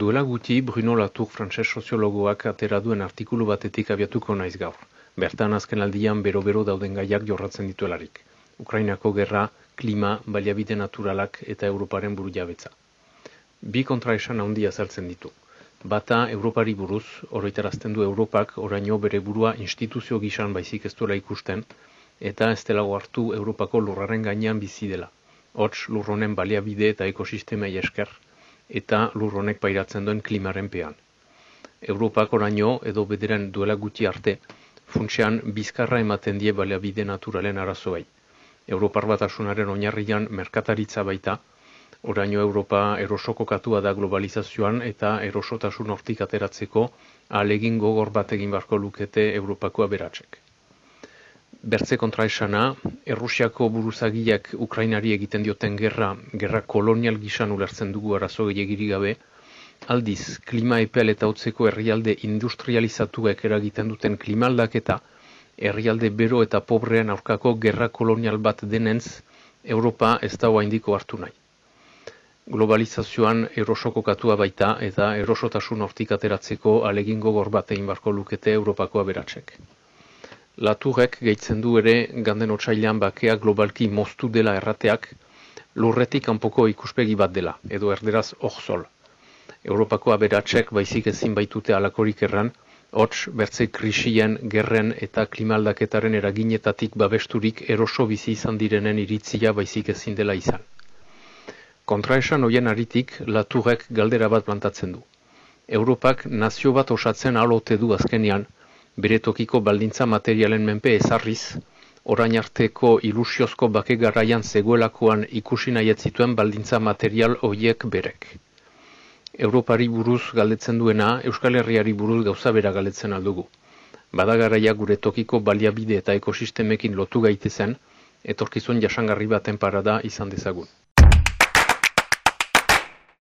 Duela guti Bruno Latour frantses soziologoak atera duen artikulu batetik abiatuko naiz gaur. Bertan azken aldian bero-bero dauden gaiak jorratzen dituelarik. Ukrainako gerra, klima, baliabide naturalak eta Europaren buru jabetza. Bi kontra esan handia zertzen ditu. Bata, Europari buruz, oroitarazten du Europak oraino bere burua instituzio gisan baizik ez duela ikusten, eta ez dela hartu Europako lurraren gainean bizi dela. Hots, lurronen baliabide eta ekosistemei esker, eta lur honek pairatzen duen klimaren pean. Europak oraino edo bederen duela gutxi arte, funtsean bizkarra ematen die bide naturalen arazoei. Europar batasunaren oinarrian merkataritza baita, oraino Europa erosoko katua da globalizazioan eta erosotasun hortik ateratzeko alegin gogor bat egin barko lukete Europako aberatsek bertze kontra esana, Errusiako buruzagiak Ukrainari egiten dioten gerra, gerra kolonial gisan ulertzen dugu arazo gehiagiri gabe, aldiz, klima epel eta utzeko herrialde industrializatuek eragiten duten klimaldaketa, herrialde bero eta pobrean aurkako gerra kolonial bat denenz, Europa ez da indiko hartu nahi. Globalizazioan erosoko katua baita eta erosotasun hortik ateratzeko alegin gogor bat egin barko lukete Europako aberatsek. Laturrek gehitzen du ere ganden otsailan bakea globalki moztu dela errateak lurretik kanpoko ikuspegi bat dela, edo erderaz orzol. Europako aberatsek baizik ezin baitute alakorik erran, hots bertze krisien, gerren eta klimaldaketaren eraginetatik babesturik eroso bizi izan direnen iritzia baizik ezin dela izan. Kontraesan hoien aritik, Laturrek galdera bat plantatzen du. Europak nazio bat osatzen alote du azkenean, bere tokiko baldintza materialen menpe ezarriz, orain arteko ilusiozko bake garraian zegoelakoan ikusi nahi zituen baldintza material hoiek berek. Europari buruz galdetzen duena, Euskal Herriari buruz gauza bera galdetzen aldugu. Badagaraia gure tokiko baliabide eta ekosistemekin lotu gaitezen, etorkizun jasangarri baten parada izan dezagun.